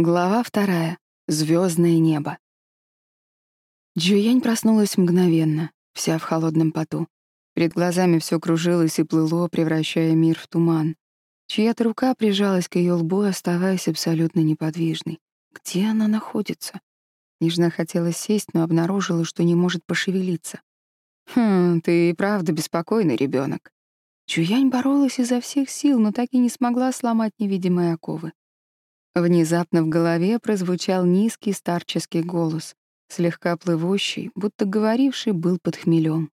Глава вторая. Звездное небо. Джуянь проснулась мгновенно, вся в холодном поту. Перед глазами все кружилось и плыло, превращая мир в туман. Чья-то рука прижалась к ее лбу, оставаясь абсолютно неподвижной. Где она находится? Нежно хотела сесть, но обнаружила, что не может пошевелиться. «Хм, ты и правда беспокойный ребенок. Чуянь боролась изо всех сил, но так и не смогла сломать невидимые оковы. Внезапно в голове прозвучал низкий старческий голос, слегка плывущий, будто говоривший был под хмелем.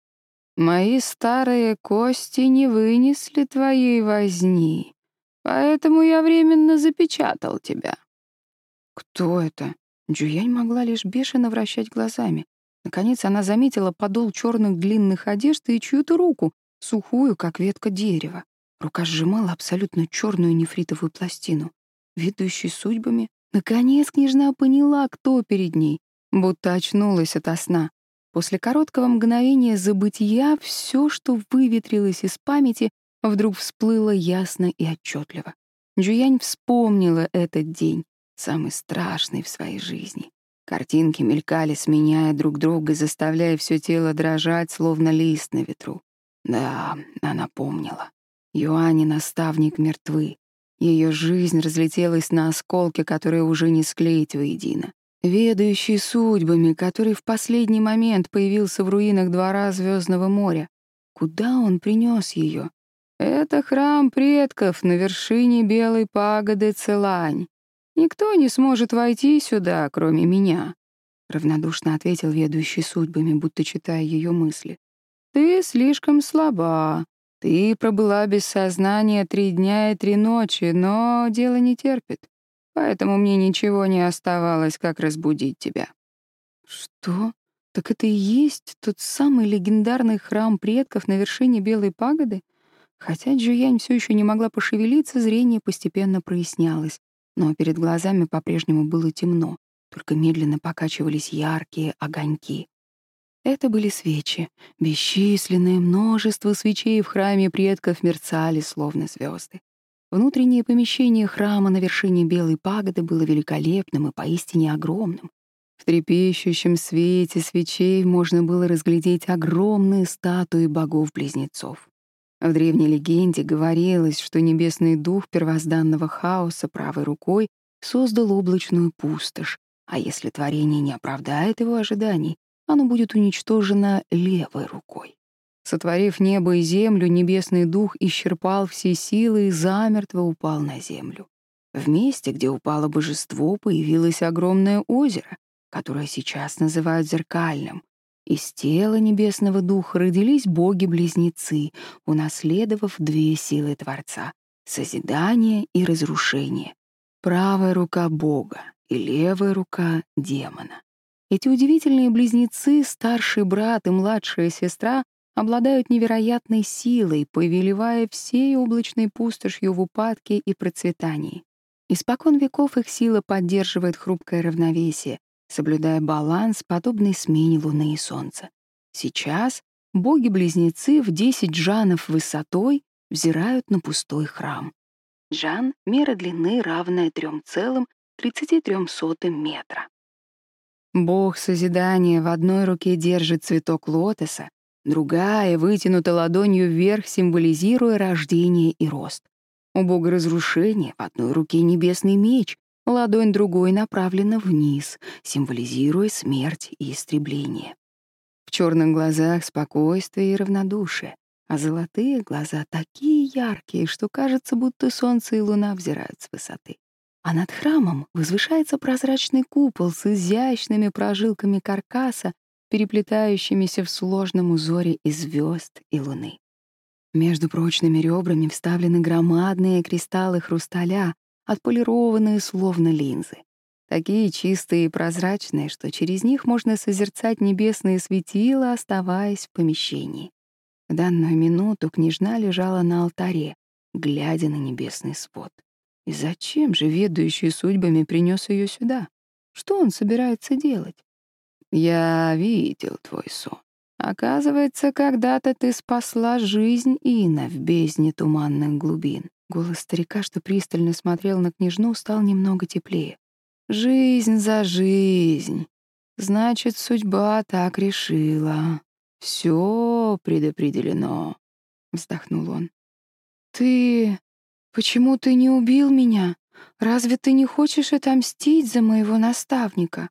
«Мои старые кости не вынесли твоей возни, поэтому я временно запечатал тебя». «Кто это?» Джуянь могла лишь бешено вращать глазами. Наконец она заметила подол черных длинных одежд и чью-то руку, сухую, как ветка дерева. Рука сжимала абсолютно черную нефритовую пластину ведущий судьбами, наконец княжна поняла, кто перед ней, будто очнулась ото сна. После короткого мгновения забытия все, что выветрилось из памяти, вдруг всплыло ясно и отчетливо. Джуянь вспомнила этот день, самый страшный в своей жизни. Картинки мелькали, сменяя друг друга, заставляя все тело дрожать, словно лист на ветру. Да, она помнила. Юань и наставник мертвы. Ее жизнь разлетелась на осколки, которые уже не склеить воедино. Ведающий судьбами, который в последний момент появился в руинах двора Звездного моря. Куда он принес ее? Это храм предков на вершине белой пагоды Целань. Никто не сможет войти сюда, кроме меня. Равнодушно ответил ведущий судьбами, будто читая ее мысли. Ты слишком слаба. Ты пробыла без сознания три дня и три ночи, но дело не терпит. Поэтому мне ничего не оставалось, как разбудить тебя». «Что? Так это и есть тот самый легендарный храм предков на вершине Белой пагоды?» Хотя Джуянь все еще не могла пошевелиться, зрение постепенно прояснялось, но перед глазами по-прежнему было темно, только медленно покачивались яркие огоньки. Это были свечи. Бесчисленное множество свечей в храме предков мерцали, словно звезды. Внутреннее помещение храма на вершине Белой пагоды было великолепным и поистине огромным. В трепещущем свете свечей можно было разглядеть огромные статуи богов-близнецов. В древней легенде говорилось, что небесный дух первозданного хаоса правой рукой создал облачную пустошь, а если творение не оправдает его ожиданий, оно будет уничтожено левой рукой. Сотворив небо и землю, небесный дух исчерпал все силы и замертво упал на землю. В месте, где упало божество, появилось огромное озеро, которое сейчас называют зеркальным. Из тела небесного духа родились боги-близнецы, унаследовав две силы Творца — созидание и разрушение. Правая рука Бога и левая рука демона. Эти удивительные близнецы, старший брат и младшая сестра, обладают невероятной силой, повелевая всей облачной пустошью в упадке и процветании. Испокон веков их сила поддерживает хрупкое равновесие, соблюдая баланс, подобный смене Луны и Солнца. Сейчас боги-близнецы в 10 джанов высотой взирают на пустой храм. Джан — мера длины, равная 3,33 метра. Бог созидания в одной руке держит цветок лотоса, другая вытянута ладонью вверх, символизируя рождение и рост. У Бога разрушения в одной руке небесный меч, ладонь другой направлена вниз, символизируя смерть и истребление. В черных глазах спокойствие и равнодушие, а золотые глаза такие яркие, что кажется, будто солнце и луна взирают с высоты а над храмом возвышается прозрачный купол с изящными прожилками каркаса, переплетающимися в сложном узоре из звезд и луны. Между прочными ребрами вставлены громадные кристаллы хрусталя, отполированные словно линзы. Такие чистые и прозрачные, что через них можно созерцать небесные светила, оставаясь в помещении. В данную минуту княжна лежала на алтаре, глядя на небесный свод. И зачем же ведущий судьбами принес ее сюда? Что он собирается делать? Я видел твой сон. Оказывается, когда-то ты спасла жизнь Ина в бездне туманных глубин. Голос старика, что пристально смотрел на княжну, стал немного теплее. Жизнь за жизнь. Значит, судьба так решила. Все предопределено, вздохнул он. Ты... Почему ты не убил меня? Разве ты не хочешь отомстить за моего наставника?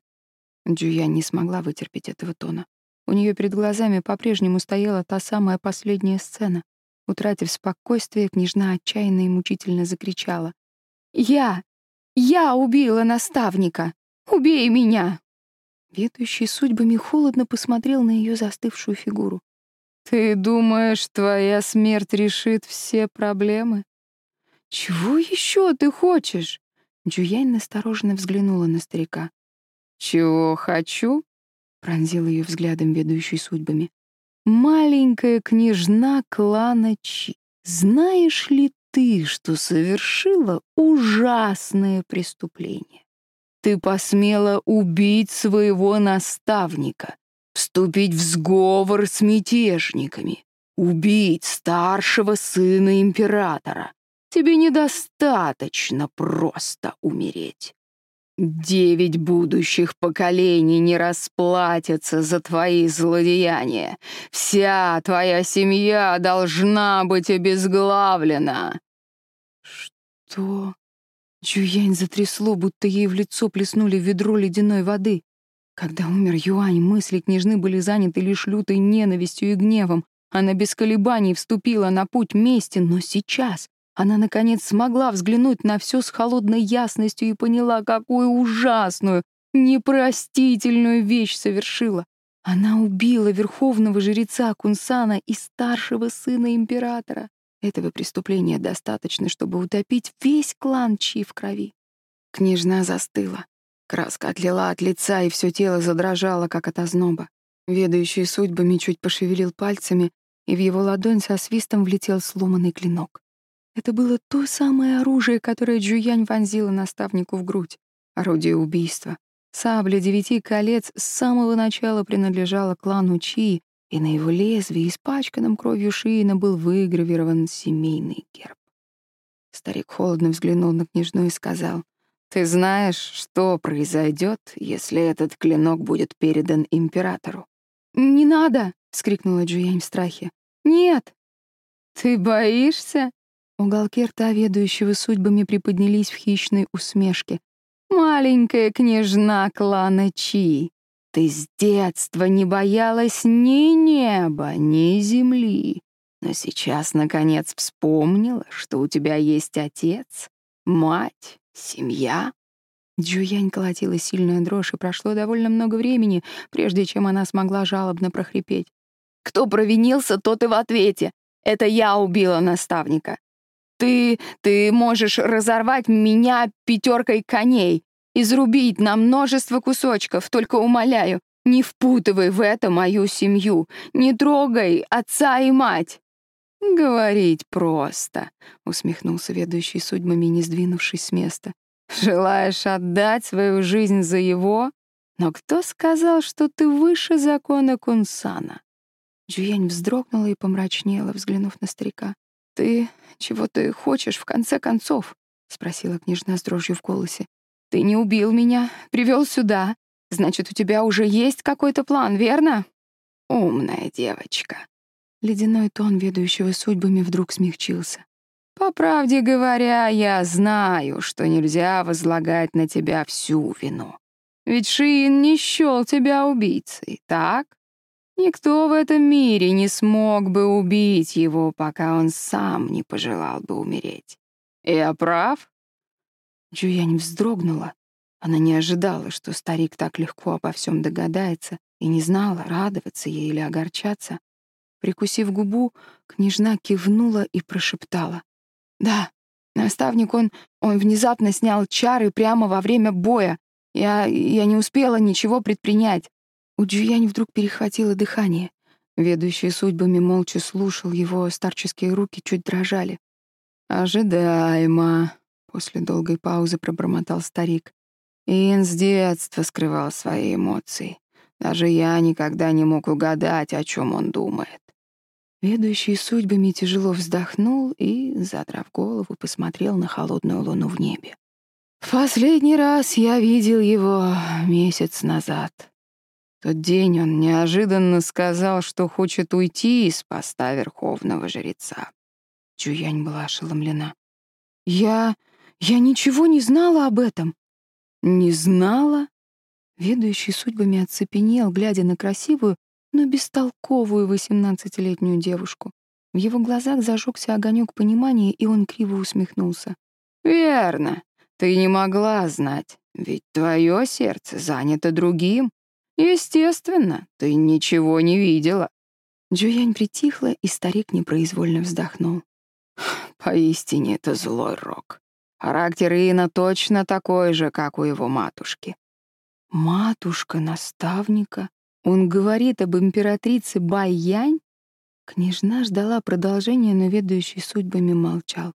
Джуя не смогла вытерпеть этого тона. У нее перед глазами по-прежнему стояла та самая последняя сцена. Утратив спокойствие, княжна отчаянно и мучительно закричала. «Я! Я убила наставника! Убей меня!» Ведущий судьбами холодно посмотрел на ее застывшую фигуру. «Ты думаешь, твоя смерть решит все проблемы?» «Чего еще ты хочешь?» Джуянь настороженно взглянула на старика. «Чего хочу?» — пронзил ее взглядом, ведущий судьбами. «Маленькая княжна клана Чи, знаешь ли ты, что совершила ужасное преступление? Ты посмела убить своего наставника, вступить в сговор с мятежниками, убить старшего сына императора. Тебе недостаточно просто умереть. Девять будущих поколений не расплатятся за твои злодеяния. Вся твоя семья должна быть обезглавлена. Что? Чуянь затрясло, будто ей в лицо плеснули ведро ледяной воды. Когда умер Юань, мысли княжны были заняты лишь лютой ненавистью и гневом. Она без колебаний вступила на путь мести, но сейчас она, наконец, смогла взглянуть на все с холодной ясностью и поняла, какую ужасную, непростительную вещь совершила. Она убила верховного жреца Кунсана и старшего сына императора. Этого преступления достаточно, чтобы утопить весь клан Чи в крови. Княжна застыла. Краска отлила от лица, и все тело задрожало, как от озноба. Ведающий судьбами чуть пошевелил пальцами, и в его ладонь со свистом влетел сломанный клинок. Это было то самое оружие, которое Джуянь вонзила наставнику в грудь. Орудие убийства. Сабля девяти колец с самого начала принадлежала клану Чи, и на его лезвии, испачканном кровью Шиина, был выгравирован семейный герб. Старик холодно взглянул на княжну и сказал, «Ты знаешь, что произойдет, если этот клинок будет передан императору?» «Не надо!» — вскрикнула Джуянь в страхе. «Нет!» «Ты боишься?» Уголки рта ведущего судьбами приподнялись в хищной усмешке. «Маленькая княжна клана Чи, ты с детства не боялась ни неба, ни земли, но сейчас, наконец, вспомнила, что у тебя есть отец, мать, семья». Джуянь колотила сильная дрожь, и прошло довольно много времени, прежде чем она смогла жалобно прохрипеть. «Кто провинился, тот и в ответе. Это я убила наставника. Ты... ты можешь разорвать меня пятеркой коней, изрубить на множество кусочков, только умоляю, не впутывай в это мою семью, не трогай отца и мать». «Говорить просто», — усмехнулся ведущий судьбами, не сдвинувшись с места. «Желаешь отдать свою жизнь за его? Но кто сказал, что ты выше закона Кунсана?» Джуянь вздрогнула и помрачнела, взглянув на старика. «Ты... чего ты хочешь, в конце концов?» — спросила княжна с дрожью в голосе. «Ты не убил меня, привел сюда. Значит, у тебя уже есть какой-то план, верно?» «Умная девочка». Ледяной тон ведущего судьбами вдруг смягчился. «По правде говоря, я знаю, что нельзя возлагать на тебя всю вину. Ведь Шиин не счёл тебя убийцей, так? Никто в этом мире не смог бы убить его, пока он сам не пожелал бы умереть. Я прав?» Джуянь вздрогнула. Она не ожидала, что старик так легко обо всем догадается, и не знала, радоваться ей или огорчаться. Прикусив губу, княжна кивнула и прошептала. «Да, наставник, он, он внезапно снял чары прямо во время боя. Я, я не успела ничего предпринять. У Джуянь вдруг перехватило дыхание. Ведущий судьбами молча слушал его, старческие руки чуть дрожали. «Ожидаемо», — после долгой паузы пробормотал старик. Ин с детства скрывал свои эмоции. Даже я никогда не мог угадать, о чем он думает. Ведущий судьбами тяжело вздохнул и, задрав голову, посмотрел на холодную луну в небе. В последний раз я видел его месяц назад. Тот день он неожиданно сказал, что хочет уйти из поста верховного жреца. Чуянь была ошеломлена. «Я... я ничего не знала об этом». «Не знала?» Ведущий судьбами оцепенел, глядя на красивую, но бестолковую восемнадцатилетнюю девушку. В его глазах зажегся огонек понимания, и он криво усмехнулся. «Верно. Ты не могла знать, ведь твое сердце занято другим. Естественно, ты ничего не видела». Джуянь притихла, и старик непроизвольно вздохнул. «Поистине это злой рок. Характер Ина точно такой же, как у его матушки. Матушка наставника. Он говорит об императрице Байянь? Княжна ждала продолжения, но ведущий судьбами молчал.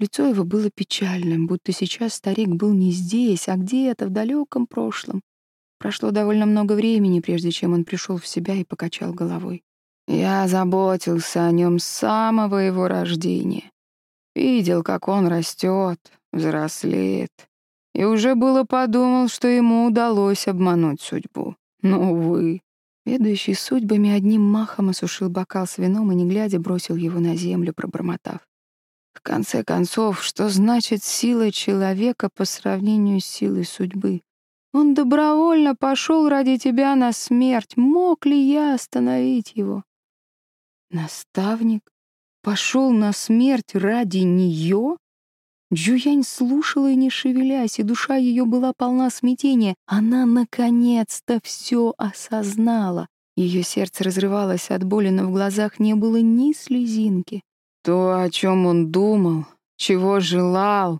Лицо его было печальным, будто сейчас старик был не здесь, а где-то в далеком прошлом. Прошло довольно много времени, прежде чем он пришел в себя и покачал головой. Я заботился о нем с самого его рождения. Видел, как он растет, взрослеет. И уже было подумал, что ему удалось обмануть судьбу. Но, увы. Ведущий судьбами одним махом осушил бокал с вином и, не глядя, бросил его на землю, пробормотав. В конце концов, что значит сила человека по сравнению с силой судьбы? Он добровольно пошел ради тебя на смерть. Мог ли я остановить его? Наставник пошел на смерть ради нее? Джуянь слушала и не шевелясь, и душа ее была полна смятения. Она наконец-то все осознала. Ее сердце разрывалось от боли, но в глазах не было ни слезинки. То, о чем он думал, чего желал,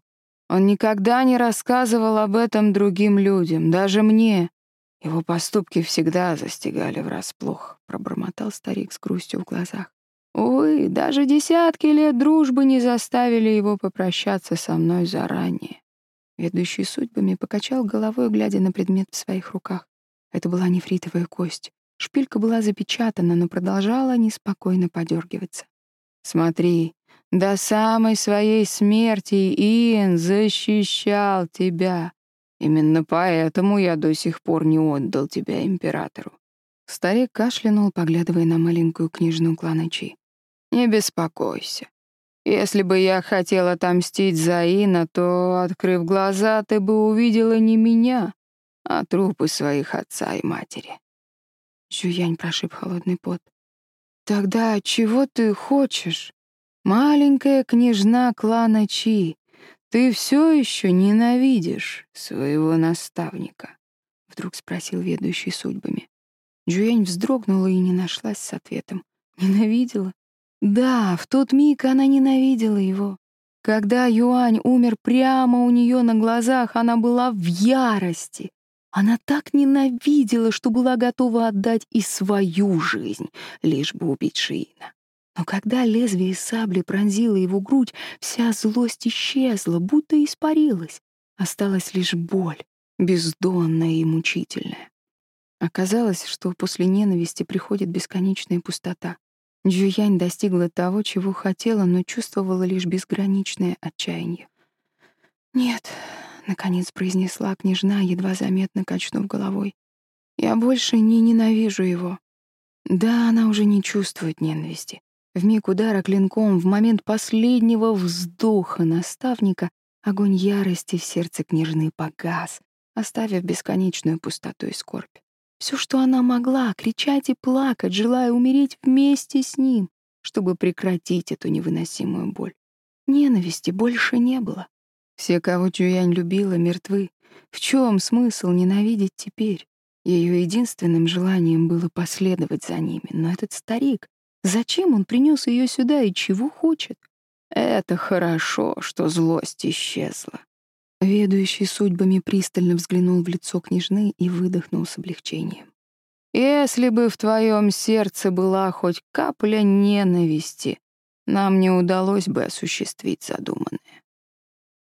он никогда не рассказывал об этом другим людям, даже мне. Его поступки всегда застигали врасплох, пробормотал старик с грустью в глазах. Увы, даже десятки лет дружбы не заставили его попрощаться со мной заранее. Ведущий судьбами покачал головой, глядя на предмет в своих руках. Это была нефритовая кость. Шпилька была запечатана, но продолжала неспокойно подергиваться. «Смотри, до самой своей смерти Иэн защищал тебя. Именно поэтому я до сих пор не отдал тебя императору». Старик кашлянул, поглядывая на маленькую книжную кланочи. Не беспокойся. Если бы я хотел отомстить за Ина, то, открыв глаза, ты бы увидела не меня, а трупы своих отца и матери. Жуянь прошиб холодный пот. Тогда чего ты хочешь? Маленькая княжна клана Чи, ты все еще ненавидишь своего наставника? Вдруг спросил ведущий судьбами. Джуянь вздрогнула и не нашлась с ответом. Ненавидела? Да, в тот миг она ненавидела его. Когда Юань умер прямо у нее на глазах, она была в ярости. Она так ненавидела, что была готова отдать и свою жизнь, лишь бы убить Шиина. Но когда лезвие сабли пронзило его грудь, вся злость исчезла, будто испарилась. Осталась лишь боль, бездонная и мучительная. Оказалось, что после ненависти приходит бесконечная пустота. Джуянь достигла того, чего хотела, но чувствовала лишь безграничное отчаяние. «Нет», — наконец произнесла княжна, едва заметно качнув головой, «я больше не ненавижу его». Да, она уже не чувствует ненависти. В миг удара клинком, в момент последнего вздоха наставника, огонь ярости в сердце княжны погас, оставив бесконечную пустоту и скорбь. Все, что она могла, кричать и плакать, желая умереть вместе с ним, чтобы прекратить эту невыносимую боль. Ненависти больше не было. Все, кого Чуянь любила, мертвы. В чем смысл ненавидеть теперь? Ее единственным желанием было последовать за ними. Но этот старик, зачем он принес ее сюда и чего хочет? Это хорошо, что злость исчезла. Ведущий судьбами пристально взглянул в лицо княжны и выдохнул с облегчением. «Если бы в твоем сердце была хоть капля ненависти, нам не удалось бы осуществить задуманное».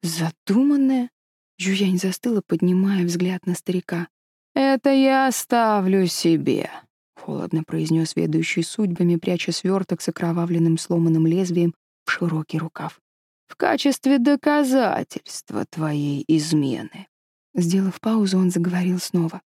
«Задуманное?» Жуянь застыла, поднимая взгляд на старика. «Это я оставлю себе», — холодно произнес ведущий судьбами, пряча сверток с окровавленным сломанным лезвием в широкий рукав. в качестве доказательства твоей измены». Сделав паузу, он заговорил снова.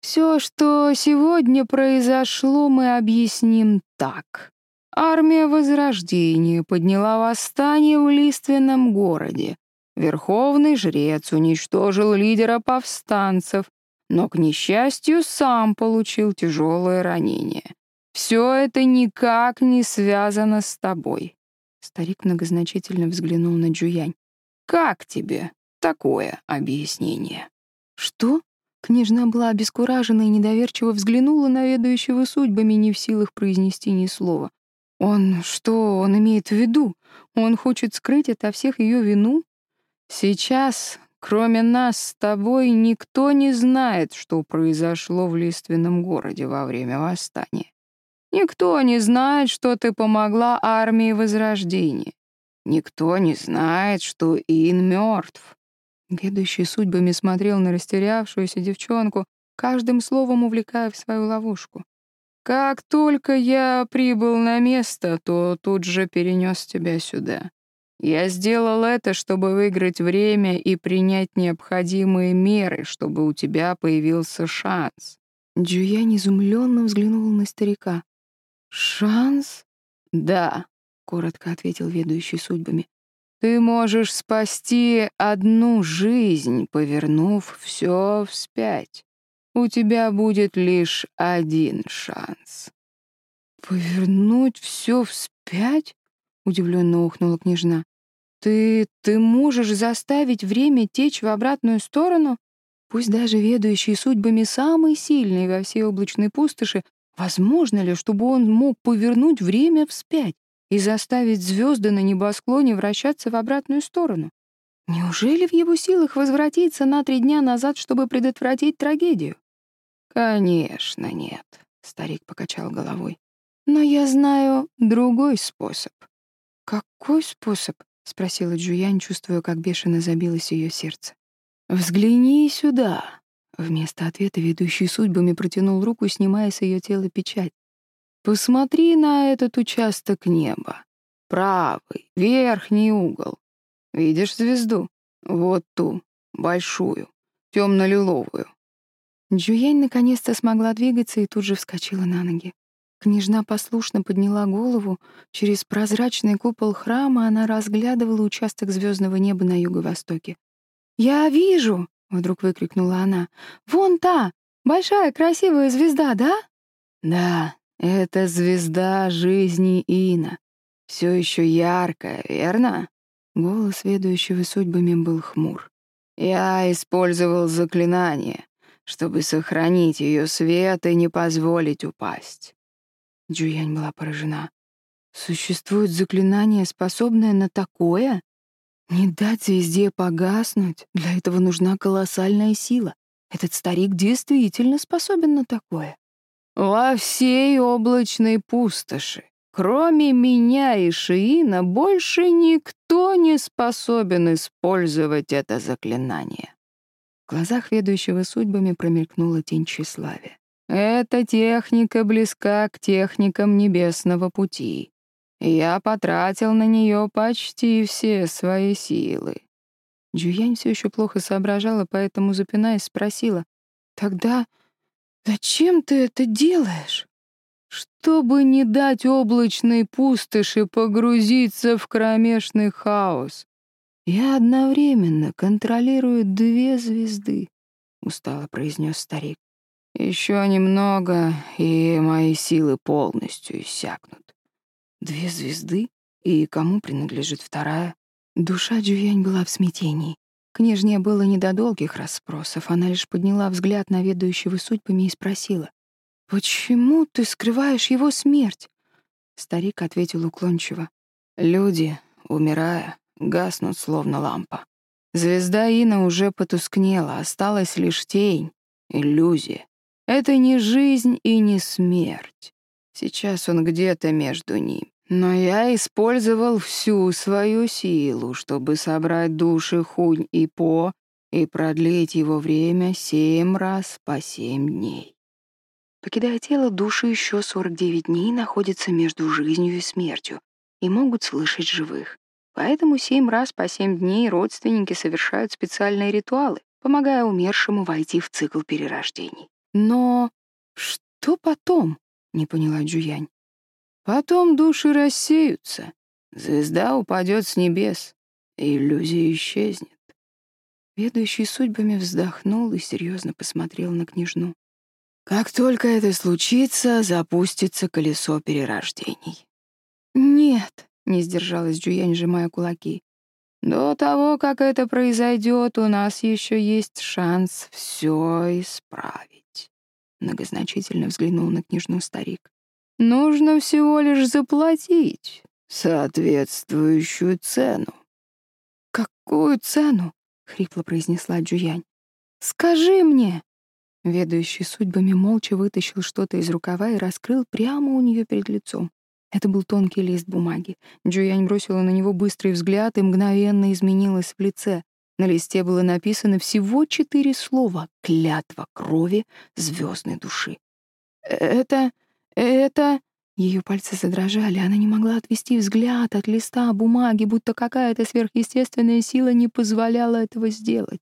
«Все, что сегодня произошло, мы объясним так. Армия Возрождения подняла восстание в лиственном городе. Верховный жрец уничтожил лидера повстанцев, но, к несчастью, сам получил тяжелое ранение. Все это никак не связано с тобой. Старик многозначительно взглянул на Джуянь. Как тебе такое объяснение? Что? Княжна была обескуражена и недоверчиво взглянула на ведающего судьбами, не в силах произнести ни слова. Он что он имеет в виду? Он хочет скрыть от всех ее вину? Сейчас, кроме нас с тобой, никто не знает, что произошло в лиственном городе во время восстания. Никто не знает, что ты помогла армии Возрождения. Никто не знает, что Ин мертв. Ведущий судьбами смотрел на растерявшуюся девчонку, каждым словом увлекая в свою ловушку. Как только я прибыл на место, то тут же перенес тебя сюда. Я сделал это, чтобы выиграть время и принять необходимые меры, чтобы у тебя появился шанс. Джуянь изумленно взглянул на старика. «Шанс?» «Да», — коротко ответил ведущий судьбами. «Ты можешь спасти одну жизнь, повернув все вспять. У тебя будет лишь один шанс». «Повернуть все вспять?» — удивленно ухнула княжна. «Ты... ты можешь заставить время течь в обратную сторону?» Пусть даже ведущий судьбами самый сильный во всей облачной пустоши Возможно ли, чтобы он мог повернуть время вспять и заставить звезды на небосклоне вращаться в обратную сторону? Неужели в его силах возвратиться на три дня назад, чтобы предотвратить трагедию? Конечно, нет, старик покачал головой. Но я знаю другой способ. Какой способ? Спросила Джуянь, чувствуя, как бешено забилось ее сердце. Взгляни сюда. Вместо ответа ведущий судьбами протянул руку, снимая с ее тела печать. «Посмотри на этот участок неба. Правый, верхний угол. Видишь звезду? Вот ту, большую, темно-лиловую». Джуянь наконец-то смогла двигаться и тут же вскочила на ноги. Княжна послушно подняла голову. Через прозрачный купол храма она разглядывала участок звездного неба на юго-востоке. «Я вижу!» Вдруг выкрикнула она. «Вон та! Большая красивая звезда, да?» «Да, это звезда жизни Ина. Все еще яркая, верно?» Голос ведущего судьбами был хмур. «Я использовал заклинание, чтобы сохранить ее свет и не позволить упасть». Джуянь была поражена. «Существует заклинание, способное на такое?» Не дать звезде погаснуть, для этого нужна колоссальная сила. Этот старик действительно способен на такое. Во всей облачной пустоши, кроме меня и Шиина, больше никто не способен использовать это заклинание. В глазах ведущего судьбами промелькнула тень тщеславия. Эта техника близка к техникам небесного пути. Я потратил на нее почти все свои силы. Джуянь все еще плохо соображала, поэтому, запинаясь, спросила. «Тогда зачем ты это делаешь?» «Чтобы не дать облачной пустоши погрузиться в кромешный хаос. Я одновременно контролирую две звезды», — устало произнес старик. «Еще немного, и мои силы полностью иссякнут. Две звезды? И кому принадлежит вторая? Душа Джуянь была в смятении. Княжне было не до долгих расспросов, она лишь подняла взгляд на ведущего судьбами и спросила. «Почему ты скрываешь его смерть?» Старик ответил уклончиво. «Люди, умирая, гаснут словно лампа. Звезда Ина уже потускнела, осталась лишь тень, иллюзия. Это не жизнь и не смерть. Сейчас он где-то между ними. Но я использовал всю свою силу, чтобы собрать души Хунь и По и продлить его время семь раз по семь дней. Покидая тело, души еще 49 дней находятся между жизнью и смертью и могут слышать живых. Поэтому семь раз по семь дней родственники совершают специальные ритуалы, помогая умершему войти в цикл перерождений. Но что потом? Не поняла Джуянь. Потом души рассеются, звезда упадет с небес, иллюзия исчезнет. Ведущий судьбами вздохнул и серьезно посмотрел на княжну. Как только это случится, запустится колесо перерождений. Нет, не сдержалась Джуянь, сжимая кулаки. До того, как это произойдет, у нас еще есть шанс все исправить. Многозначительно взглянул на княжну старик. Нужно всего лишь заплатить соответствующую цену. Какую цену? хрипло произнесла Джуянь. Скажи мне. Ведущий судьбами молча вытащил что-то из рукава и раскрыл прямо у нее перед лицом. Это был тонкий лист бумаги. Джуянь бросила на него быстрый взгляд и мгновенно изменилась в лице. На листе было написано всего четыре слова «Клятва крови звездной души». «Это... это...» Ее пальцы задрожали, она не могла отвести взгляд от листа бумаги, будто какая-то сверхъестественная сила не позволяла этого сделать.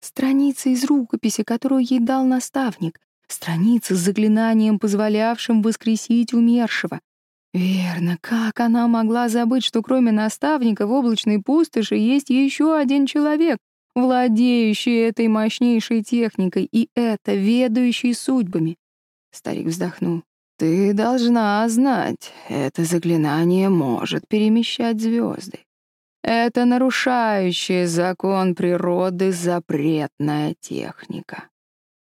Страница из рукописи, которую ей дал наставник. Страница с заклинанием, позволявшим воскресить умершего. Верно, как она могла забыть, что кроме наставника в облачной пустоши есть еще один человек, владеющий этой мощнейшей техникой, и это ведающий судьбами. Старик вздохнул. Ты должна знать, это заклинание может перемещать звезды. Это нарушающая закон природы запретная техника.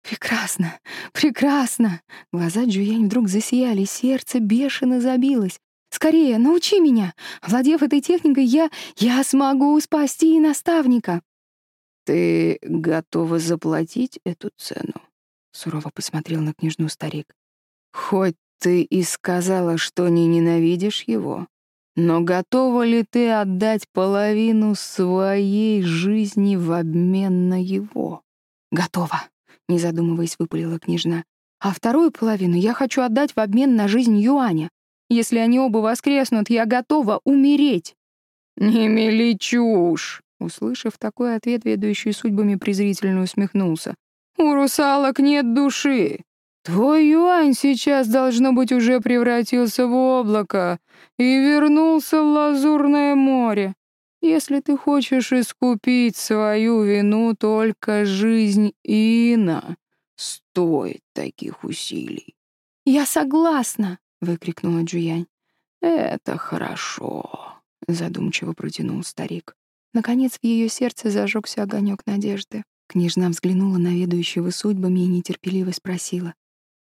Прекрасно, прекрасно. Глаза Джуянь вдруг засияли, сердце бешено забилось. Скорее, научи меня. Владев этой техникой, я я смогу спасти наставника. Ты готова заплатить эту цену? Сурово посмотрел на княжну старик. Хоть ты и сказала, что не ненавидишь его, но готова ли ты отдать половину своей жизни в обмен на его? Готова, не задумываясь, выпалила княжна. А вторую половину я хочу отдать в обмен на жизнь Юаня. Если они оба воскреснут, я готова умереть. Не мели чушь. Услышав такой ответ, ведущий судьбами презрительно усмехнулся. «У русалок нет души. Твой юань сейчас, должно быть, уже превратился в облако и вернулся в лазурное море. Если ты хочешь искупить свою вину, только жизнь Ина стоит таких усилий. «Я согласна!» — выкрикнула Джуянь. «Это хорошо», — задумчиво протянул старик. Наконец в ее сердце зажегся огонек надежды. Княжна взглянула на ведущего судьбами и нетерпеливо спросила.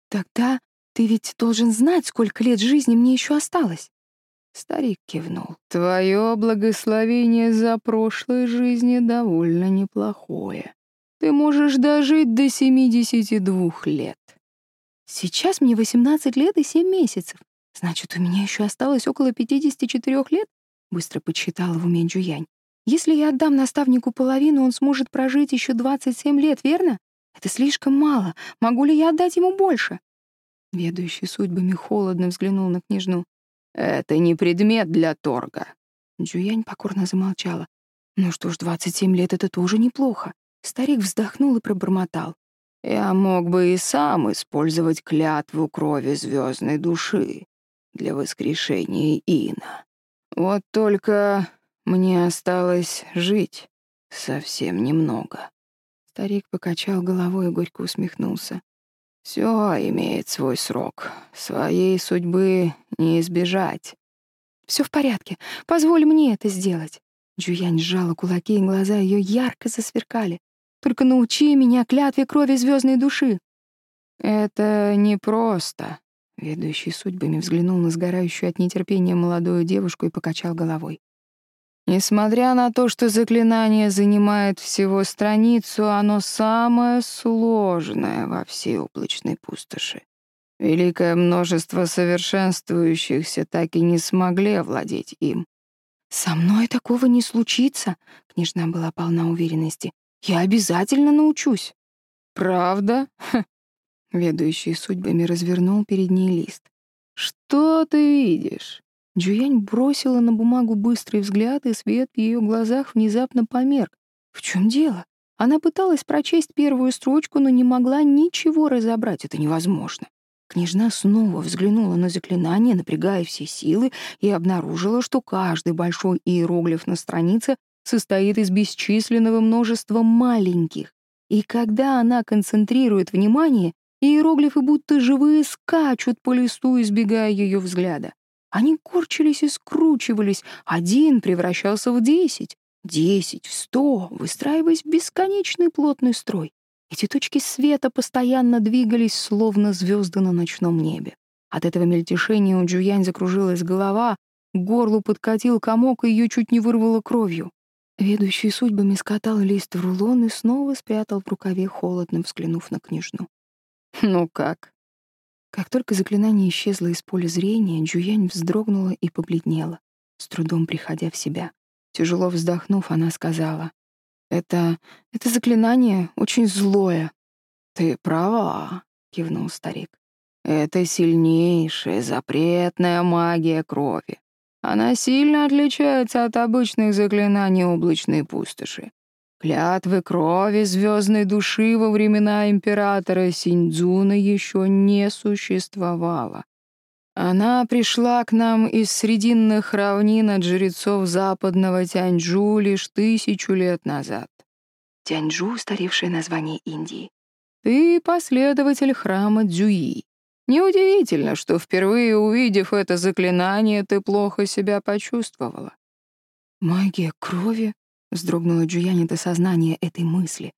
Тогда ты ведь должен знать, сколько лет жизни мне еще осталось. Старик кивнул. Твое благословение за прошлой жизни довольно неплохое. Ты можешь дожить до 72 лет. Сейчас мне 18 лет и 7 месяцев. Значит, у меня еще осталось около 54 лет? Быстро подсчитала в уме Джуянь. Если я отдам наставнику половину, он сможет прожить еще 27 лет, верно? Это слишком мало. Могу ли я отдать ему больше? Ведущий судьбами холодно взглянул на княжну. Это не предмет для торга. Джуянь покорно замолчала. Ну что ж, 27 лет — это тоже неплохо. Старик вздохнул и пробормотал. Я мог бы и сам использовать клятву крови звездной души для воскрешения Ина. Вот только мне осталось жить совсем немного. Старик покачал головой и горько усмехнулся. Все имеет свой срок. Своей судьбы не избежать. Все в порядке. Позволь мне это сделать. Джуянь сжала кулаки, и глаза ее ярко засверкали. Только научи меня клятве крови звездной души. Это непросто. Ведущий судьбами взглянул на сгорающую от нетерпения молодую девушку и покачал головой. Несмотря на то, что заклинание занимает всего страницу, оно самое сложное во всей облачной пустоши. Великое множество совершенствующихся так и не смогли овладеть им. «Со мной такого не случится», — княжна была полна уверенности. «Я обязательно научусь». «Правда?» Ведущий судьбами развернул перед ней лист. «Что ты видишь? Джуянь бросила на бумагу быстрый взгляд, и свет в ее глазах внезапно померк. В чем дело? Она пыталась прочесть первую строчку, но не могла ничего разобрать. Это невозможно. Княжна снова взглянула на заклинание, напрягая все силы, и обнаружила, что каждый большой иероглиф на странице состоит из бесчисленного множества маленьких. И когда она концентрирует внимание, иероглифы будто живые скачут по листу, избегая ее взгляда. Они корчились и скручивались, один превращался в десять, десять в сто, выстраиваясь в бесконечный плотный строй. Эти точки света постоянно двигались, словно звезды на ночном небе. От этого мельтешения у Джуянь закружилась голова, к горлу подкатил комок, и ее чуть не вырвало кровью. Ведущий судьбами скатал лист в рулон и снова спрятал в рукаве, холодно взглянув на княжну. «Ну как?» Как только заклинание исчезло из поля зрения, Джуянь вздрогнула и побледнела, с трудом приходя в себя. Тяжело вздохнув, она сказала, это... это заклинание очень злое». «Ты права», — кивнул старик. «Это сильнейшая запретная магия крови. Она сильно отличается от обычных заклинаний облачной пустоши. Клятвы крови звездной души во времена императора Синьцзуна еще не существовало. Она пришла к нам из срединных равнин от жрецов западного Тяньчжу лишь тысячу лет назад. Тяньчжу — устаревшее название Индии. Ты последователь храма Дзюи. Неудивительно, что впервые увидев это заклинание, ты плохо себя почувствовала. Магия крови? Вздрогнула Джуянь до сознания этой мысли.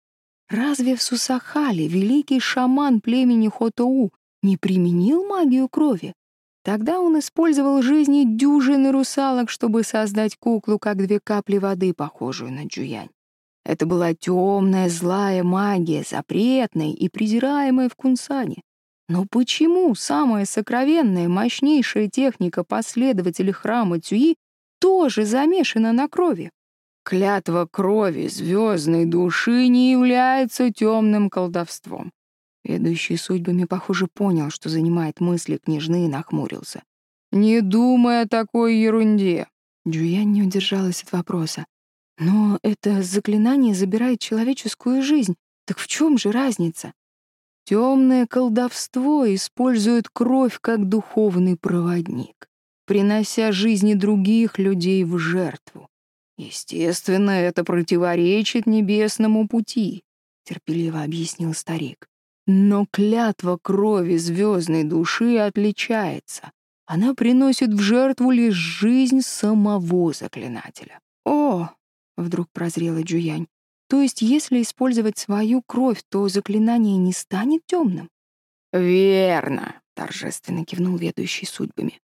Разве в Сусахале великий шаман племени Хотоу не применил магию крови? Тогда он использовал жизни дюжины русалок, чтобы создать куклу, как две капли воды, похожую на Джуянь. Это была темная, злая магия, запретная и презираемая в Кунсане. Но почему самая сокровенная, мощнейшая техника последователей храма Цюи тоже замешана на крови? Клятва крови звездной души не является темным колдовством. Ведущий судьбами, похоже, понял, что занимает мысли княжны и нахмурился. «Не думай о такой ерунде!» Джуян не удержалась от вопроса. «Но это заклинание забирает человеческую жизнь. Так в чем же разница?» Темное колдовство использует кровь как духовный проводник, принося жизни других людей в жертву. Естественно, это противоречит небесному пути, терпеливо объяснил старик. Но клятва крови звездной души отличается. Она приносит в жертву лишь жизнь самого заклинателя. «О!» — вдруг прозрела Джуянь. «То есть, если использовать свою кровь, то заклинание не станет темным?» «Верно», — торжественно кивнул ведущий судьбами.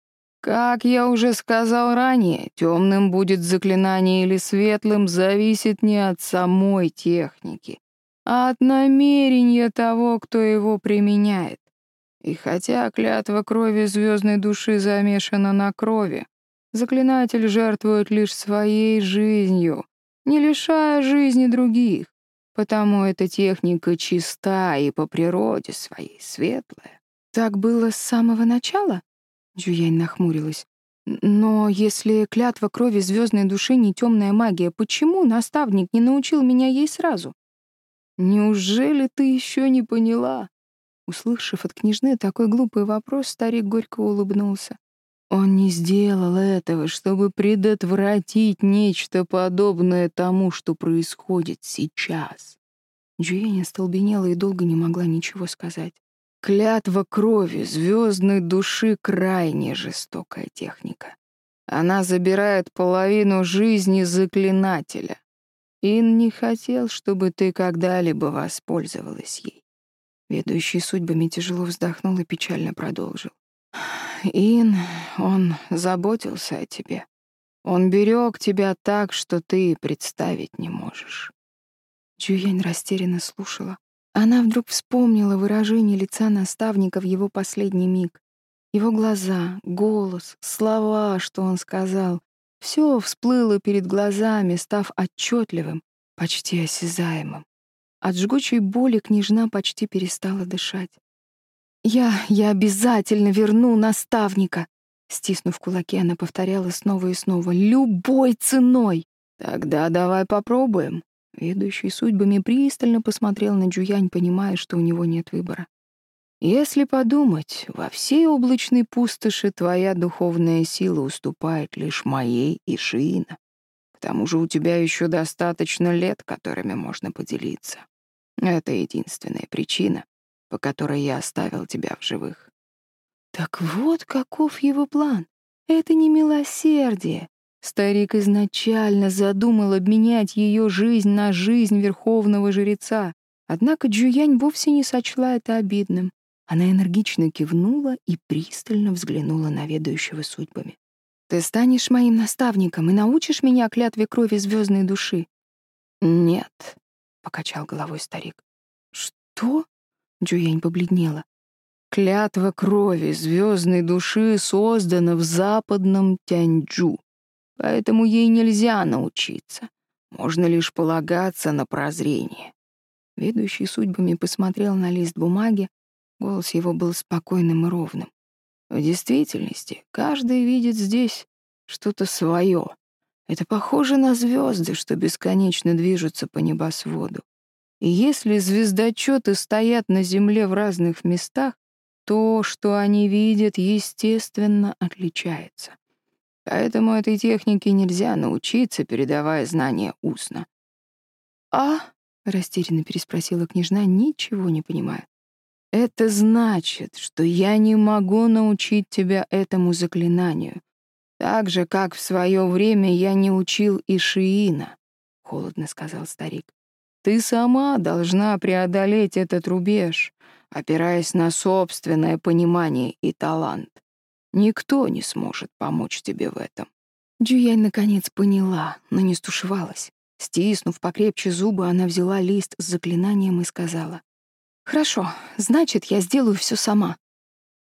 «Как я уже сказал ранее, темным будет заклинание или светлым зависит не от самой техники, а от намерения того, кто его применяет. И хотя клятва крови звездной души замешана на крови, заклинатель жертвует лишь своей жизнью, не лишая жизни других, потому эта техника чиста и по природе своей светлая. Так было с самого начала? Джуянь нахмурилась. Но если клятва крови звездной души не темная магия, почему наставник не научил меня ей сразу? «Неужели ты еще не поняла?» Услышав от княжны такой глупый вопрос, старик горько улыбнулся. Он не сделал этого, чтобы предотвратить нечто подобное тому, что происходит сейчас. Джуэнни остолбенела и долго не могла ничего сказать. Клятва крови звездной души — крайне жестокая техника. Она забирает половину жизни заклинателя. Ин не хотел, чтобы ты когда-либо воспользовалась ей. Ведущий судьбами тяжело вздохнул и печально продолжил. Ин, он заботился о тебе. Он берег тебя так, что ты представить не можешь. Джуянь растерянно слушала. Она вдруг вспомнила выражение лица наставника в его последний миг. Его глаза, голос, слова, что он сказал, все всплыло перед глазами, став отчетливым, почти осязаемым. От жгучей боли княжна почти перестала дышать. «Я... я обязательно верну наставника!» — Стиснув кулаки, она повторяла снова и снова «Любой ценой!» «Тогда давай попробуем». Ведущий судьбами пристально посмотрел на Джуянь, понимая, что у него нет выбора. «Если подумать, во всей облачной пустоши твоя духовная сила уступает лишь моей и Шиина. К тому же у тебя еще достаточно лет, которыми можно поделиться. Это единственная причина, по которой я оставил тебя в живых». Так вот каков его план. Это не милосердие, Старик изначально задумал обменять ее жизнь на жизнь верховного жреца. Однако Джуянь вовсе не сочла это обидным. Она энергично кивнула и пристально взглянула на ведающего судьбами. «Ты станешь моим наставником и научишь меня клятве крови звездной души?» «Нет», — покачал головой старик. «Что?» — Джуянь побледнела. «Клятва крови звездной души создана в западном Тяньчжу поэтому ей нельзя научиться. Можно лишь полагаться на прозрение. Ведущий судьбами посмотрел на лист бумаги, голос его был спокойным и ровным. В действительности, каждый видит здесь что-то свое. Это похоже на звезды, что бесконечно движутся по небосводу. И если звездочеты стоят на Земле в разных местах, то, что они видят, естественно, отличается. Поэтому этой технике нельзя научиться, передавая знания устно. «А?» — растерянно переспросила княжна, ничего не понимая. «Это значит, что я не могу научить тебя этому заклинанию, так же, как в свое время я не учил Ишиина», — холодно сказал старик. «Ты сама должна преодолеть этот рубеж, опираясь на собственное понимание и талант. Никто не сможет помочь тебе в этом. Джуянь наконец поняла, но не стушевалась. Стиснув покрепче зубы, она взяла лист с заклинанием и сказала. «Хорошо, значит, я сделаю все сама».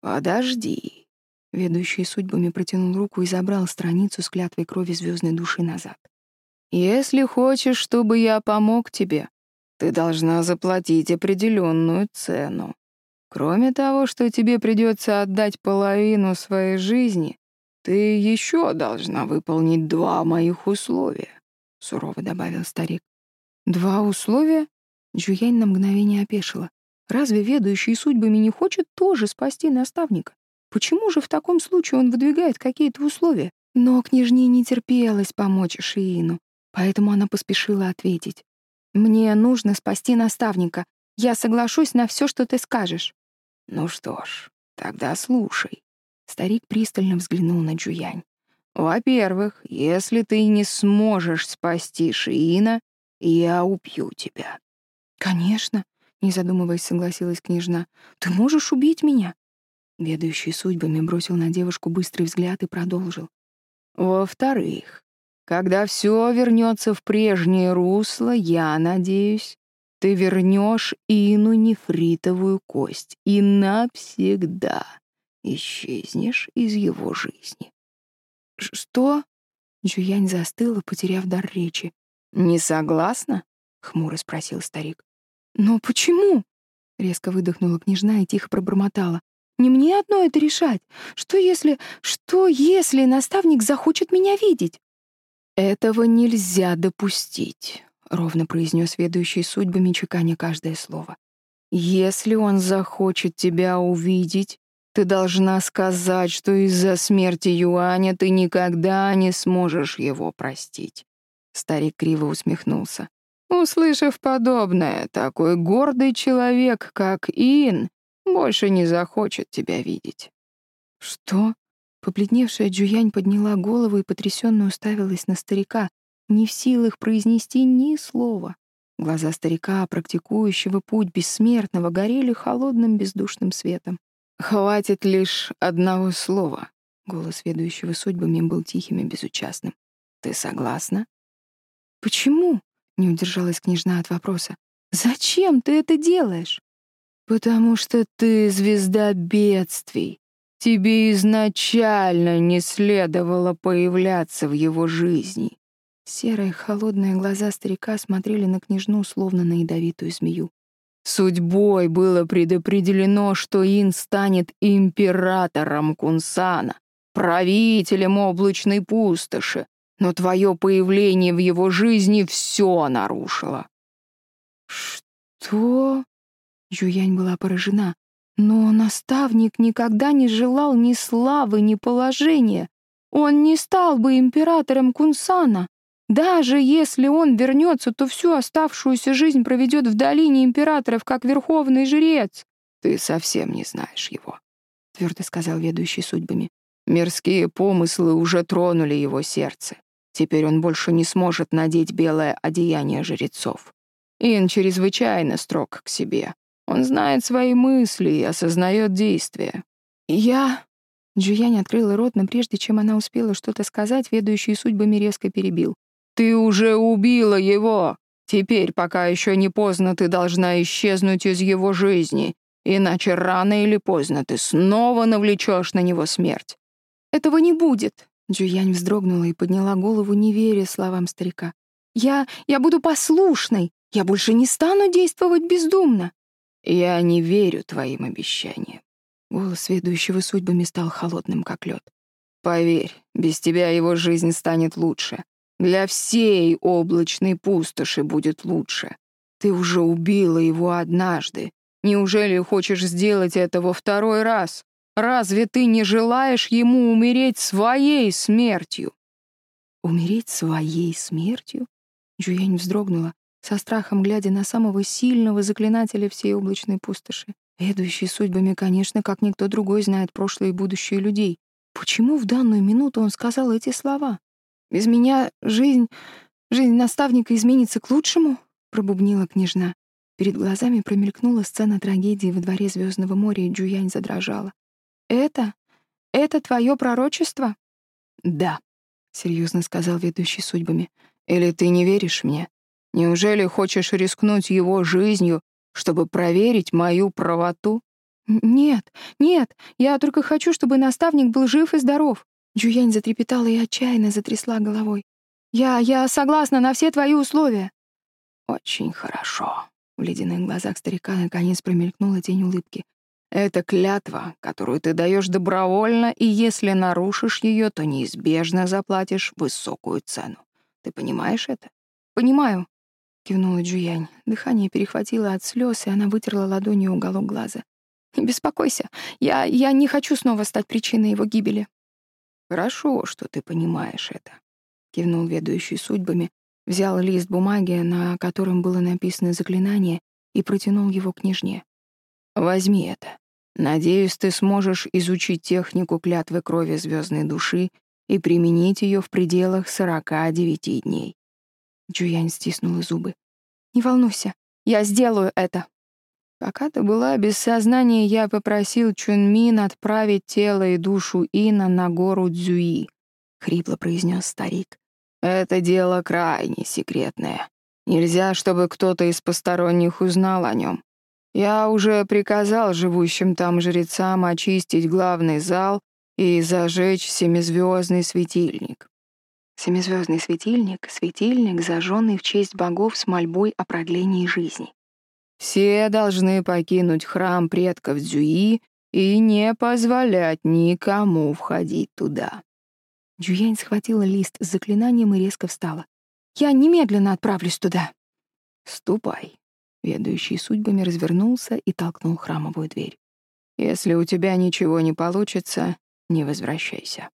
«Подожди». Ведущий судьбами протянул руку и забрал страницу с клятвой крови звездной души назад. «Если хочешь, чтобы я помог тебе, ты должна заплатить определенную цену. Кроме того, что тебе придется отдать половину своей жизни, ты еще должна выполнить два моих условия, сурово добавил старик. Два условия? Джуянь на мгновение опешила. Разве ведущий судьбами не хочет тоже спасти наставника? Почему же в таком случае он выдвигает какие-то условия? Но княжне не терпелось помочь Шиину, поэтому она поспешила ответить. «Мне нужно спасти наставника. Я соглашусь на все, что ты скажешь». «Ну что ж, тогда слушай». Старик пристально взглянул на Джуянь. «Во-первых, если ты не сможешь спасти Шиина, я убью тебя». «Конечно», — не задумываясь, согласилась княжна. «Ты можешь убить меня?» Ведающий судьбами бросил на девушку быстрый взгляд и продолжил. «Во-вторых, когда все вернется в прежнее русло, я надеюсь, ты вернешь Ину нефритовую кость и навсегда исчезнешь из его жизни. «Что?» — Джуянь застыла, потеряв дар речи. «Не согласна?» — хмуро спросил старик. «Но почему?» — резко выдохнула княжна и тихо пробормотала. «Не мне одно это решать. Что если... Что если наставник захочет меня видеть?» «Этого нельзя допустить», — ровно произнес ведущий судьбами, чеканя каждое слово. «Если он захочет тебя увидеть, ты должна сказать, что из-за смерти Юаня ты никогда не сможешь его простить». Старик криво усмехнулся. Услышав подобное, такой гордый человек, как Ин, больше не захочет тебя видеть. Что? Побледневшая Джуянь подняла голову и потрясенно уставилась на старика, не в силах произнести ни слова. Глаза старика, практикующего путь бессмертного, горели холодным бездушным светом. «Хватит лишь одного слова», — голос ведущего судьбами был тихим и безучастным. «Ты согласна?» «Почему?» — не удержалась княжна от вопроса. «Зачем ты это делаешь?» «Потому что ты звезда бедствий. Тебе изначально не следовало появляться в его жизни. Серые холодные глаза старика смотрели на княжну, словно на ядовитую змею. Судьбой было предопределено, что Ин станет императором Кунсана, правителем облачной пустоши, но твое появление в его жизни все нарушило». «Что?» Жуянь была поражена. Но наставник никогда не желал ни славы, ни положения. Он не стал бы императором Кунсана. Даже если он вернется, то всю оставшуюся жизнь проведет в долине императоров, как верховный жрец. «Ты совсем не знаешь его», — твердо сказал ведущий судьбами. «Мирские помыслы уже тронули его сердце. Теперь он больше не сможет надеть белое одеяние жрецов. Ин чрезвычайно строг к себе. Он знает свои мысли и осознает действия. Я... Джуянь открыла рот, но прежде чем она успела что-то сказать, ведущий судьбами резко перебил. «Ты уже убила его! Теперь, пока еще не поздно, ты должна исчезнуть из его жизни, иначе рано или поздно ты снова навлечешь на него смерть». «Этого не будет!» Джуянь вздрогнула и подняла голову, не веря словам старика. «Я... я буду послушной! Я больше не стану действовать бездумно!» «Я не верю твоим обещаниям». Голос ведущего судьбами стал холодным, как лед. «Поверь, без тебя его жизнь станет лучше. Для всей облачной пустоши будет лучше. Ты уже убила его однажды. Неужели хочешь сделать это во второй раз? Разве ты не желаешь ему умереть своей смертью?» «Умереть своей смертью?» Джуянь вздрогнула со страхом глядя на самого сильного заклинателя всей облачной пустоши. Ведущий судьбами, конечно, как никто другой знает прошлое и будущее людей. Почему в данную минуту он сказал эти слова? «Без меня жизнь... жизнь наставника изменится к лучшему?» — пробубнила княжна. Перед глазами промелькнула сцена трагедии во дворе Звездного моря, и Джуянь задрожала. «Это? Это твое пророчество?» «Да», — серьезно сказал ведущий судьбами. «Или ты не веришь мне? Неужели хочешь рискнуть его жизнью, чтобы проверить мою правоту? Нет, нет, я только хочу, чтобы наставник был жив и здоров. Джуянь затрепетала и отчаянно затрясла головой. Я, я согласна на все твои условия. Очень хорошо. В ледяных глазах старика наконец промелькнула тень улыбки. Это клятва, которую ты даешь добровольно, и если нарушишь ее, то неизбежно заплатишь высокую цену. Ты понимаешь это? Понимаю кивнула Джуянь. Дыхание перехватило от слез, и она вытерла ладонью уголок глаза. «Не беспокойся, я, я не хочу снова стать причиной его гибели». «Хорошо, что ты понимаешь это», — кивнул ведущий судьбами, взял лист бумаги, на котором было написано заклинание, и протянул его княжне. «Возьми это. Надеюсь, ты сможешь изучить технику клятвы крови звездной души и применить ее в пределах сорока девяти дней. Джуянь стиснула зубы. «Не волнуйся, я сделаю это». Пока ты была без сознания, я попросил Чунмин отправить тело и душу Ина на гору Дзюи, — хрипло произнес старик. Это дело крайне секретное. Нельзя, чтобы кто-то из посторонних узнал о нем. Я уже приказал живущим там жрецам очистить главный зал и зажечь семизвездный светильник. Семизвездный светильник — светильник, зажженный в честь богов с мольбой о продлении жизни. Все должны покинуть храм предков Дзюи и не позволять никому входить туда. Джуянь схватила лист с заклинанием и резко встала. «Я немедленно отправлюсь туда!» «Ступай!» Ведущий судьбами развернулся и толкнул храмовую дверь. «Если у тебя ничего не получится, не возвращайся».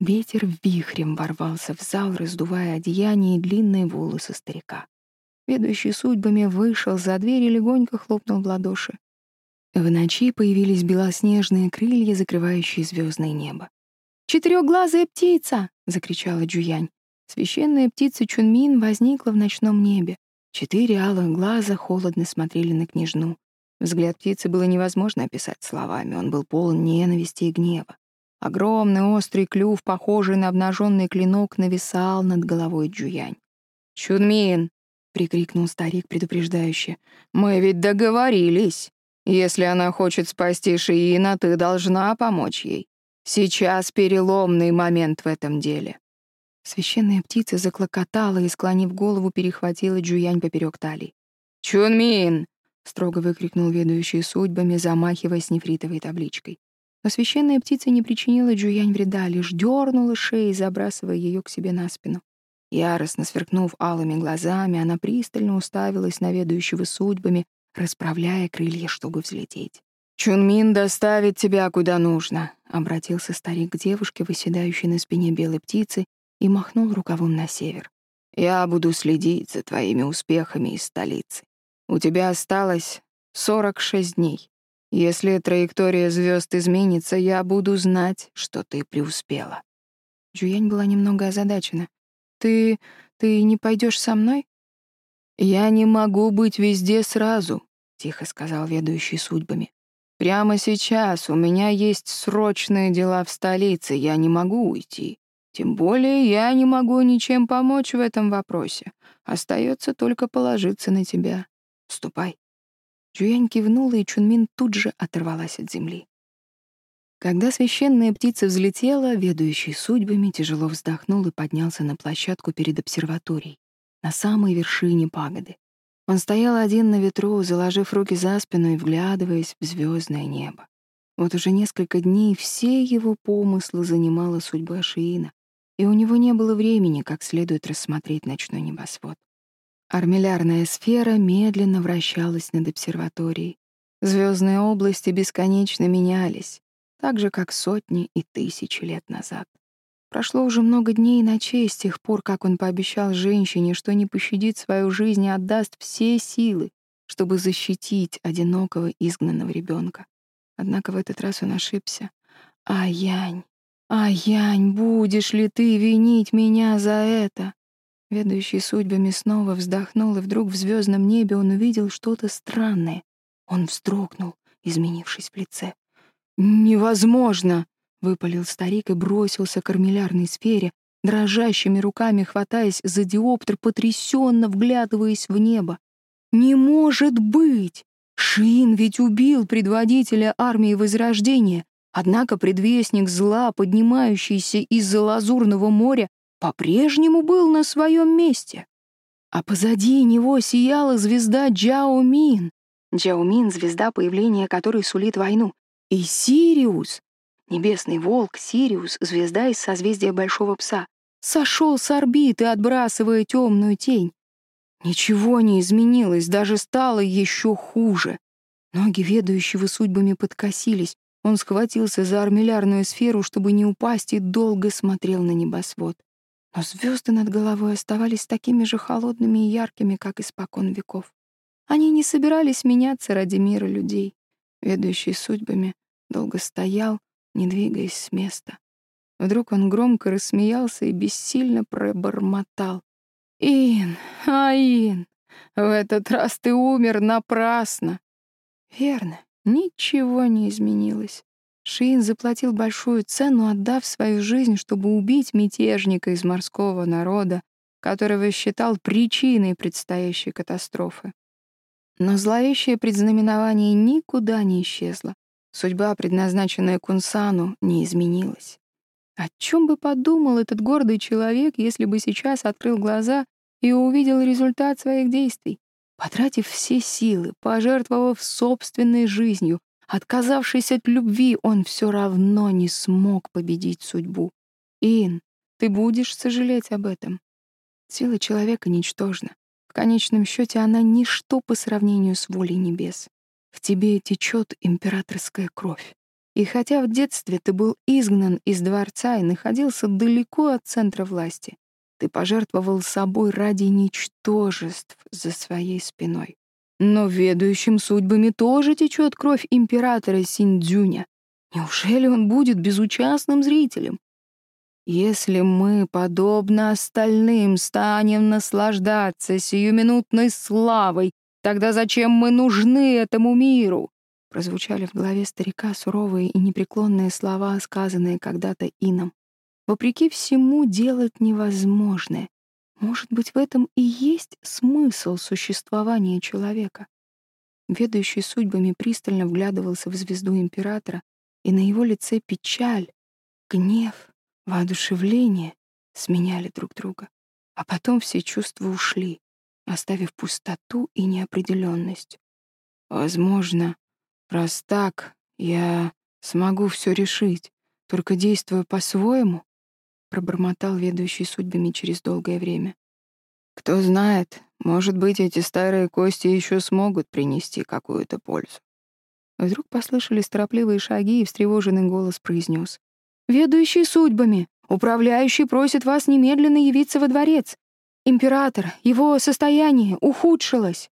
Ветер вихрем ворвался в зал, раздувая одеяние и длинные волосы старика. Ведущий судьбами вышел за дверь и легонько хлопнул в ладоши. В ночи появились белоснежные крылья, закрывающие звездное небо. «Четырехглазая птица!» — закричала Джуянь. Священная птица Чунмин возникла в ночном небе. Четыре алых глаза холодно смотрели на княжну. Взгляд птицы было невозможно описать словами, он был полон ненависти и гнева. Огромный острый клюв, похожий на обнаженный клинок, нависал над головой Джуянь. «Чунмин!» — прикрикнул старик предупреждающе. «Мы ведь договорились. Если она хочет спасти Шиина, ты должна помочь ей. Сейчас переломный момент в этом деле». Священная птица заклокотала и, склонив голову, перехватила Джуянь поперек талии. «Чунмин!» — строго выкрикнул ведущий судьбами, замахиваясь нефритовой табличкой. Но священная птица не причинила Джуянь вреда, лишь дернула шеей, забрасывая ее к себе на спину. Яростно сверкнув алыми глазами, она пристально уставилась на ведущего судьбами, расправляя крылья, чтобы взлететь. «Чунмин доставит тебя куда нужно», — обратился старик к девушке, выседающей на спине белой птицы, и махнул рукавом на север. «Я буду следить за твоими успехами из столицы. У тебя осталось 46 дней. Если траектория звезд изменится, я буду знать, что ты преуспела». Джуянь была немного озадачена. «Ты... ты не пойдешь со мной?» «Я не могу быть везде сразу», — тихо сказал ведущий судьбами. Прямо сейчас у меня есть срочные дела в столице, я не могу уйти. Тем более я не могу ничем помочь в этом вопросе. Остается только положиться на тебя. Ступай. Джуянь кивнула, и Чунмин тут же оторвалась от земли. Когда священная птица взлетела, ведущий судьбами тяжело вздохнул и поднялся на площадку перед обсерваторией, на самой вершине пагоды. Он стоял один на ветру, заложив руки за спину и вглядываясь в звездное небо. Вот уже несколько дней все его помыслы занимала судьба Шиина, и у него не было времени как следует рассмотреть ночной небосвод. Армиллярная сфера медленно вращалась над обсерваторией. Звездные области бесконечно менялись, так же, как сотни и тысячи лет назад. Прошло уже много дней и ночей с тех пор, как он пообещал женщине, что не пощадит свою жизнь и отдаст все силы, чтобы защитить одинокого изгнанного ребенка. Однако в этот раз он ошибся. «А, Янь, а, Янь, будешь ли ты винить меня за это?» Ведущий судьбами снова вздохнул, и вдруг в звездном небе он увидел что-то странное. Он вздрогнул, изменившись в лице. «Невозможно!» Выпалил старик и бросился к армиллярной сфере, дрожащими руками хватаясь за диоптер, потрясенно вглядываясь в небо. «Не может быть! Шин ведь убил предводителя армии Возрождения, однако предвестник зла, поднимающийся из-за Лазурного моря, по-прежнему был на своем месте. А позади него сияла звезда Джао Мин. Джао Мин — звезда, появление которой сулит войну. И Сириус, Небесный волк, Сириус, звезда из созвездия Большого Пса, сошел с орбиты, отбрасывая темную тень. Ничего не изменилось, даже стало еще хуже. Ноги ведущего судьбами подкосились. Он схватился за армиллярную сферу, чтобы не упасть, и долго смотрел на небосвод. Но звезды над головой оставались такими же холодными и яркими, как испокон веков. Они не собирались меняться ради мира людей. Ведущий судьбами долго стоял, не двигаясь с места. Вдруг он громко рассмеялся и бессильно пробормотал. «Ин, Аин, в этот раз ты умер напрасно!» Верно, ничего не изменилось. Шиин заплатил большую цену, отдав свою жизнь, чтобы убить мятежника из морского народа, которого считал причиной предстоящей катастрофы. Но зловещее предзнаменование никуда не исчезло. Судьба, предназначенная Кунсану, не изменилась. О чем бы подумал этот гордый человек, если бы сейчас открыл глаза и увидел результат своих действий? Потратив все силы, пожертвовав собственной жизнью, отказавшись от любви, он все равно не смог победить судьбу. Ин, ты будешь сожалеть об этом. Сила человека ничтожна. В конечном счете она ничто по сравнению с волей небес. В тебе течет императорская кровь. И хотя в детстве ты был изгнан из дворца и находился далеко от центра власти, ты пожертвовал собой ради ничтожеств за своей спиной. Но ведущим судьбами тоже течет кровь императора Синдзюня. Неужели он будет безучастным зрителем? Если мы, подобно остальным, станем наслаждаться сиюминутной славой Тогда зачем мы нужны этому миру? Прозвучали в голове старика суровые и непреклонные слова, сказанные когда-то ином. Вопреки всему делать невозможное. Может быть, в этом и есть смысл существования человека. Ведущий судьбами пристально вглядывался в звезду императора, и на его лице печаль, гнев, воодушевление сменяли друг друга. А потом все чувства ушли оставив пустоту и неопределенность. Возможно, раз так, я смогу все решить, только действуя по-своему, пробормотал ведущий судьбами через долгое время. Кто знает, может быть, эти старые кости еще смогут принести какую-то пользу. Вдруг послышались торопливые шаги, и встревоженный голос произнес: «Ведущий судьбами, управляющий просит вас немедленно явиться во дворец. Император, его состояние ухудшилось».